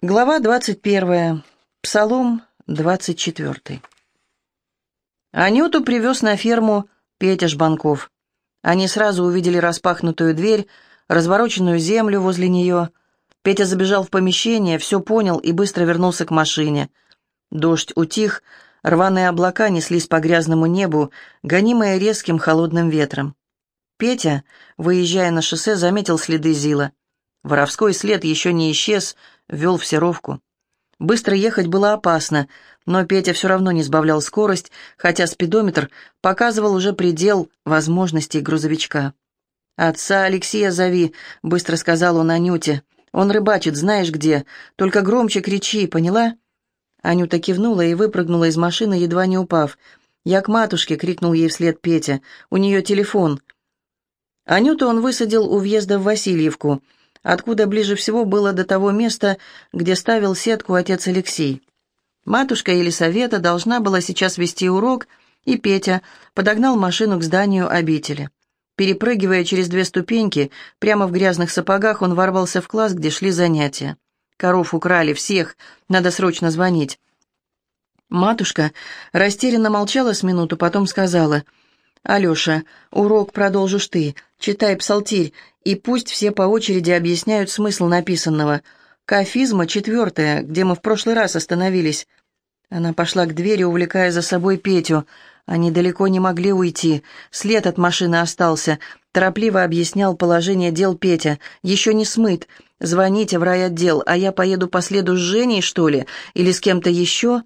Глава 21. Псалом 24. Анюту привез на ферму Петя Жбанков. Они сразу увидели распахнутую дверь, развороченную землю возле нее. Петя забежал в помещение, все понял и быстро вернулся к машине. Дождь утих, рваные облака неслись по грязному небу, гонимые резким холодным ветром. Петя, выезжая на шоссе, заметил следы Зила. Воровской след еще не исчез, вел в Серовку. Быстро ехать было опасно, но Петя все равно не сбавлял скорость, хотя спидометр показывал уже предел возможностей грузовичка. «Отца Алексея зови», — быстро сказал он Анюте. «Он рыбачит, знаешь где. Только громче кричи, поняла?» Анюта кивнула и выпрыгнула из машины, едва не упав. «Я к матушке!» — крикнул ей вслед Петя. «У нее телефон». Анюту он высадил у въезда в Васильевку — откуда ближе всего было до того места, где ставил сетку отец Алексей. Матушка Елисавета должна была сейчас вести урок, и Петя подогнал машину к зданию обители. Перепрыгивая через две ступеньки, прямо в грязных сапогах он ворвался в класс, где шли занятия. Коров украли, всех, надо срочно звонить. Матушка растерянно молчала с минуту, потом сказала, «Алеша, урок продолжишь ты, читай псалтирь, и пусть все по очереди объясняют смысл написанного. Кафизма четвертая, где мы в прошлый раз остановились. Она пошла к двери, увлекая за собой Петю. Они далеко не могли уйти. След от машины остался. Торопливо объяснял положение дел Петя. «Еще не смыт. Звоните в райотдел, а я поеду по следу с Женей, что ли? Или с кем-то еще?»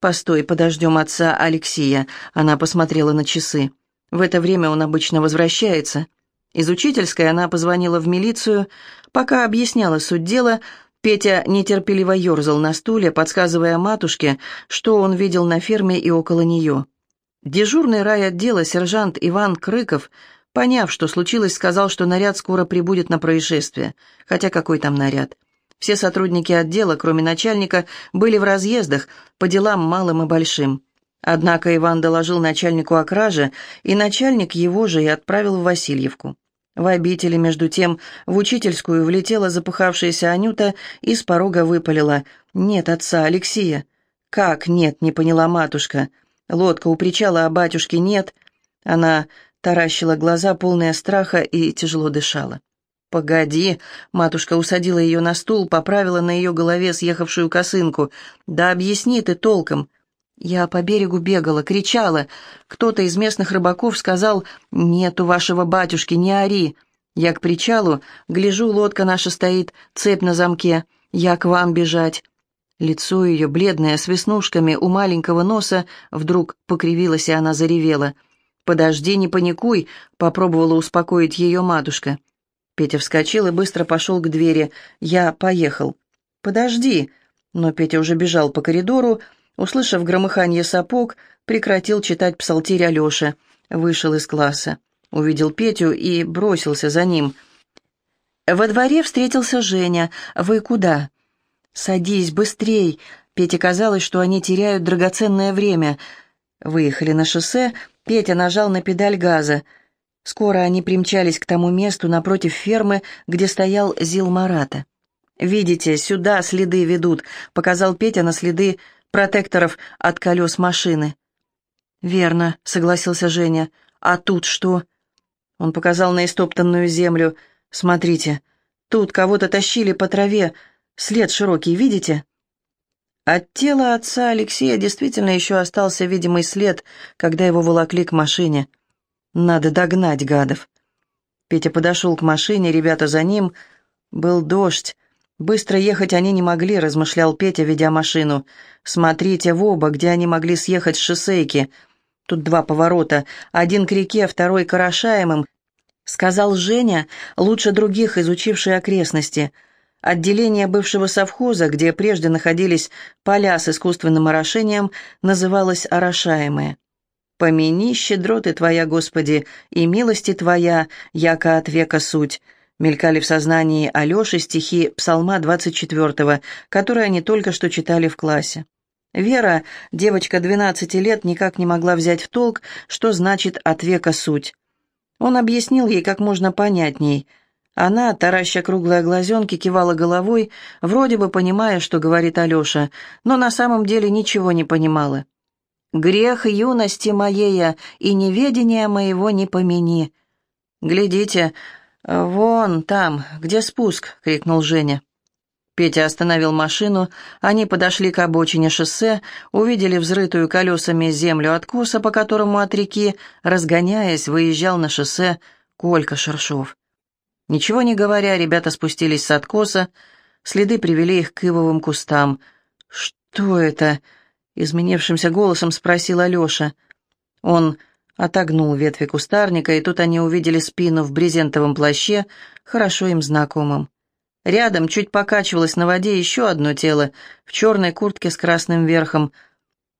«Постой, подождем отца Алексея». Она посмотрела на часы. «В это время он обычно возвращается». Из учительской она позвонила в милицию. Пока объясняла суть дела, Петя нетерпеливо ерзал на стуле, подсказывая матушке, что он видел на ферме и около нее. Дежурный райотдела сержант Иван Крыков, поняв, что случилось, сказал, что наряд скоро прибудет на происшествие. Хотя какой там наряд? Все сотрудники отдела, кроме начальника, были в разъездах по делам малым и большим. Однако Иван доложил начальнику о краже, и начальник его же и отправил в Васильевку. В обители, между тем, в учительскую влетела запыхавшаяся Анюта и с порога выпалила. «Нет отца, Алексея». «Как нет?» — не поняла матушка. Лодка у причала, а батюшки нет. Она таращила глаза, полные страха, и тяжело дышала. «Погоди!» — матушка усадила ее на стул, поправила на ее голове съехавшую косынку. «Да объясни ты толком!» Я по берегу бегала, кричала. Кто-то из местных рыбаков сказал «Нету вашего батюшки, не ори». Я к причалу, гляжу, лодка наша стоит, цепь на замке. Я к вам бежать. Лицо ее, бледное, с веснушками у маленького носа, вдруг покривилось, и она заревела. «Подожди, не паникуй», — попробовала успокоить ее матушка. Петя вскочил и быстро пошел к двери. «Я поехал». «Подожди», но Петя уже бежал по коридору, — Услышав громыхание сапог, прекратил читать псалтирь Алёше, вышел из класса. Увидел Петю и бросился за ним. Во дворе встретился Женя. «Вы куда?» «Садись, быстрей!» Пете казалось, что они теряют драгоценное время. Выехали на шоссе, Петя нажал на педаль газа. Скоро они примчались к тому месту напротив фермы, где стоял Зил Марата. «Видите, сюда следы ведут», — показал Петя на следы протекторов от колес машины. «Верно», — согласился Женя. «А тут что?» Он показал на истоптанную землю. «Смотрите, тут кого-то тащили по траве. След широкий, видите?» От тела отца Алексея действительно еще остался видимый след, когда его волокли к машине. «Надо догнать гадов». Петя подошел к машине, ребята за ним. Был дождь, Быстро ехать они не могли, размышлял Петя, ведя машину. Смотрите в оба, где они могли съехать с шоссейки. Тут два поворота, один к реке, второй к орошаемым, сказал Женя, лучше других изучивший окрестности. Отделение бывшего совхоза, где прежде находились поля с искусственным орошением, называлось «Орошаемое». «Помяни щедро ты твоя, Господи, и милости твоя, яко от века суть» мелькали в сознании Алёши стихи Псалма 24, которые они только что читали в классе. Вера, девочка 12 лет, никак не могла взять в толк, что значит «от века суть». Он объяснил ей как можно понятней. Она, тараща круглые глазенки, кивала головой, вроде бы понимая, что говорит Алеша, но на самом деле ничего не понимала. «Грех юности моея и неведения моего не помяни». «Глядите, вон там, где спуск!» — крикнул Женя. Петя остановил машину, они подошли к обочине шоссе, увидели взрытую колесами землю откоса, по которому от реки, разгоняясь, выезжал на шоссе Колька Шершов. Ничего не говоря, ребята спустились с откоса, следы привели их к ивовым кустам. «Что это?» — изменившимся голосом спросил Алеша. Он отогнул ветви кустарника, и тут они увидели спину в брезентовом плаще, хорошо им знакомым. Рядом чуть покачивалось на воде еще одно тело в черной куртке с красным верхом.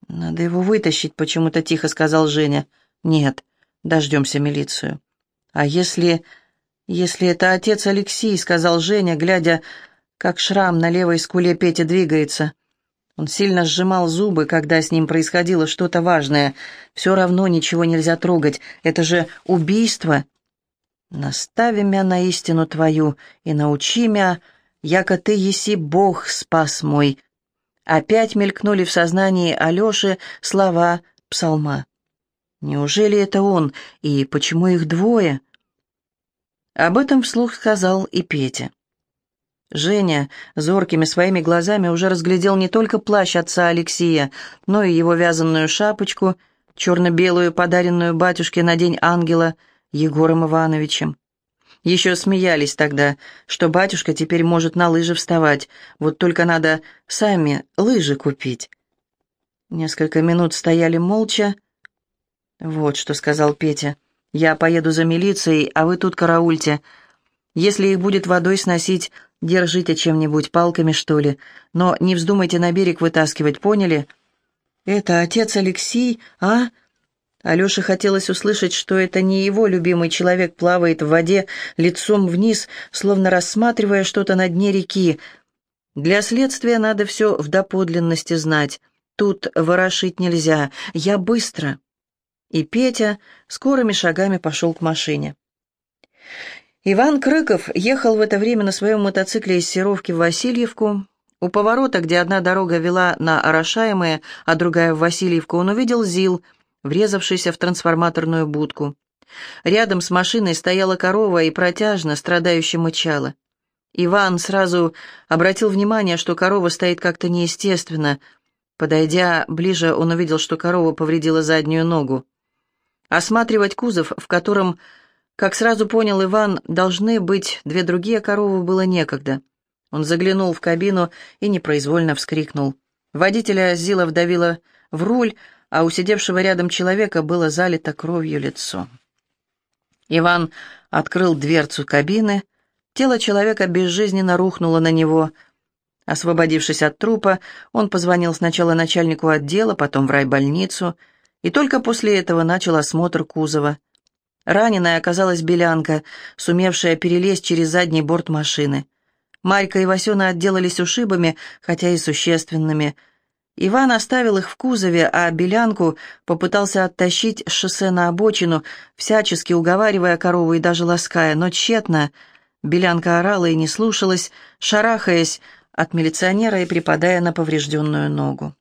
«Надо его вытащить», — почему-то тихо сказал Женя. «Нет, дождемся милицию». «А если...» «Если это отец Алексей», — сказал Женя, глядя, как шрам на левой скуле Пети двигается. Он сильно сжимал зубы, когда с ним происходило что-то важное. Все равно ничего нельзя трогать. Это же убийство. «Настави мя на истину твою и научи мя, яко ты еси Бог спас мой». Опять мелькнули в сознании Алеши слова псалма. «Неужели это он? И почему их двое?» Об этом вслух сказал и Петя. Женя зоркими своими глазами уже разглядел не только плащ отца Алексея, но и его вязаную шапочку, черно-белую, подаренную батюшке на день ангела Егором Ивановичем. Еще смеялись тогда, что батюшка теперь может на лыжи вставать, вот только надо сами лыжи купить. Несколько минут стояли молча. «Вот что», — сказал Петя, — я поеду за милицией, а вы тут караульте. Если их будет водой сносить, держите чем-нибудь, палками, что ли. Но не вздумайте на берег вытаскивать, поняли? Это отец Алексей, а? Алёше хотелось услышать, что это не его любимый человек плавает в воде лицом вниз, словно рассматривая что-то на дне реки. Для следствия надо все в доподлинности знать. Тут ворошить нельзя. Я быстро и Петя скорыми шагами пошел к машине. Иван Крыков ехал в это время на своем мотоцикле из Серовки в Васильевку. У поворота, где одна дорога вела на Орошаемое, а другая в Васильевку, он увидел ЗИЛ, врезавшийся в трансформаторную будку. Рядом с машиной стояла корова и протяжно, страдающая мычала. Иван сразу обратил внимание, что корова стоит как-то неестественно. Подойдя ближе, он увидел, что корова повредила заднюю ногу. Осматривать кузов, в котором, как сразу понял Иван, должны быть две другие коровы, было некогда. Он заглянул в кабину и непроизвольно вскрикнул. Водителя Зила вдавила в руль, а у сидевшего рядом человека было залито кровью лицо. Иван открыл дверцу кабины. Тело человека безжизненно рухнуло на него. Освободившись от трупа, он позвонил сначала начальнику отдела, потом в райбольницу — и только после этого начал осмотр кузова. Раненая оказалась белянка, сумевшая перелезть через задний борт машины. Марька и Васюна отделались ушибами, хотя и существенными. Иван оставил их в кузове, а белянку попытался оттащить с шоссе на обочину, всячески уговаривая корову и даже лаская, но тщетно. Белянка орала и не слушалась, шарахаясь от милиционера и припадая на поврежденную ногу.